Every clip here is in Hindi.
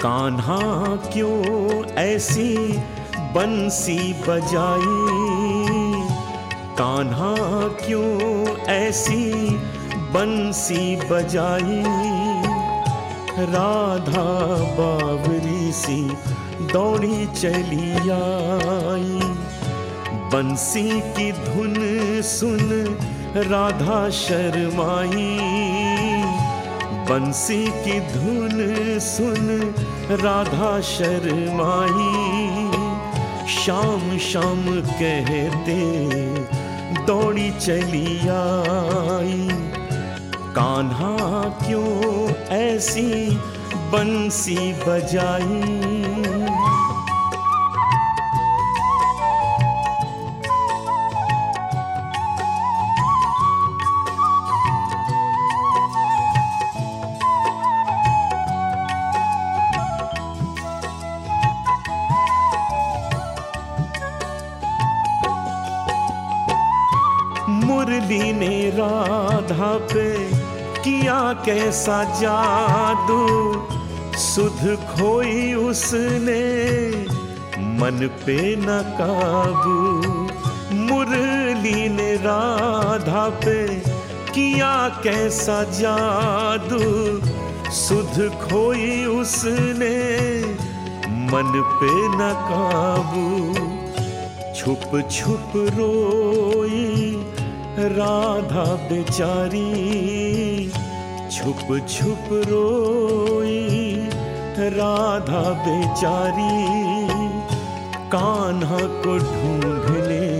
कान्हा क्यों ऐसी बंसी बजाई? कान्हा क्यों ऐसी बंसी बजाई? राधा बाबरी सी दौड़ी चली आई। बंसी की धुन सुन राधा शर्माई। बंसी की धुन सुन राधा शर्माई। शाम शाम कहते दौड़ी चली आई। कान्हा क्यों ऐसी बंसी बजाई? मुरली ने राधा पे किया कैसा जादू? सुध खोई उसने, मन पे न काबू। मुरली ने राधा पे किया कैसा जादू? सुध खोई उसने, मन पे न काबू। छुप छुप रोई राधा बेचारी, छुप छुप रोई। राधा बेचारी, कान्हा को ढूँढने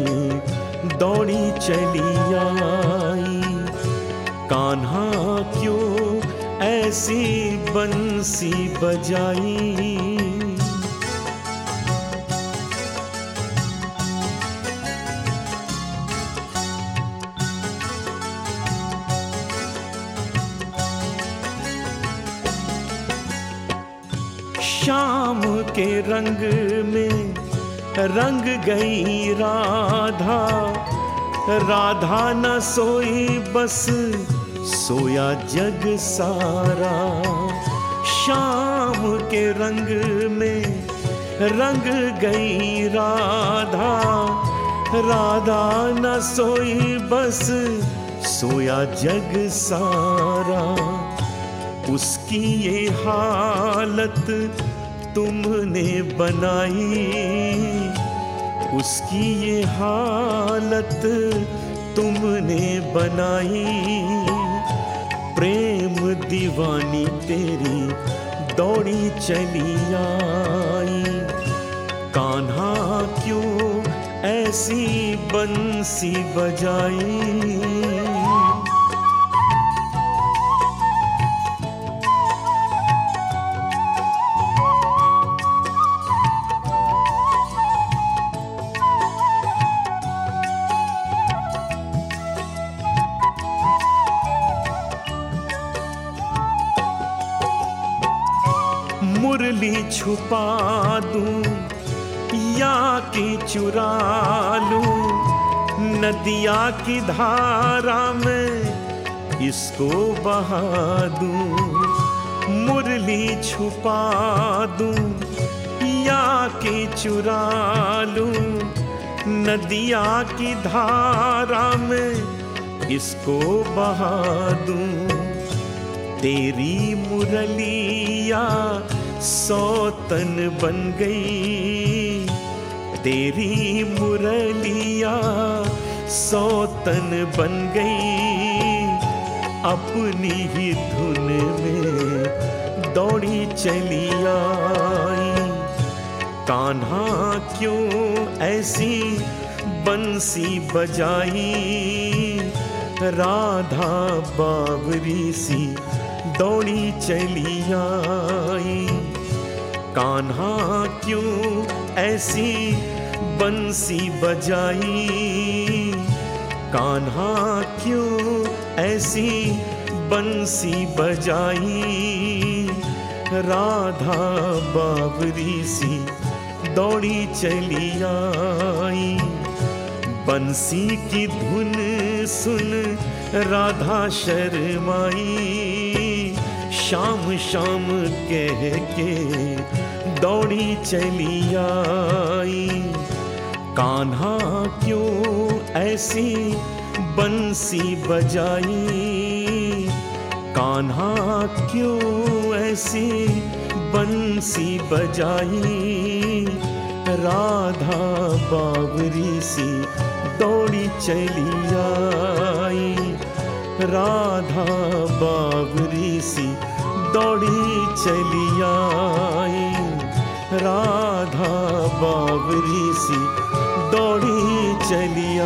दौड़ी चली आई। कान्हा क्यों ऐसी बंसी बजाई? शाम के रंग में रंग गई राधा। राधा न सोई, बस सोया जग सारा। शाम के रंग में रंग गई राधा। राधा न सोई, बस सोया जग सारा। उसकी ये हालत तुमने बनाई। उसकी ये हालत तुमने बनाई। प्रेम दीवानी तेरी दौड़ी चली आई। कान्हा क्यों ऐसी बंसी बजाई? छुपा दूँ या कि चुरा लूँ? नदिया की धारा में इसको बहा दूँ? मुरली छुपा दूँ या कि चुरा लूँ? नदिया की धारा में इसको बहा दूँ? तेरी मुरलिया सौतन बन गई। तेरी मुरलिया सौतन बन गई। अपनी ही धुन में दौड़ी चली आई। कान्हा क्यों ऐसी बंसी बजाई? राधा बाबरी सी दौड़ी चली आई। कान्हा क्यों ऐसी बंसी बजाई? कान्हा क्यों ऐसी बंसी बजाई? राधा बाबरी सी दौड़ी चली आई। बंसी की धुन सुन राधा शर्माई। शाम शाम कह के दौड़ी चली आई। कान्हा क्यों ऐसी बंसी बजाई? कान्हा क्यों ऐसी बंसी बजाई? राधा बाबरी सी दौड़ी चली आई। राधा बाबरी सी दौड़ी चली राधा बाबरी सी दौड़ी चली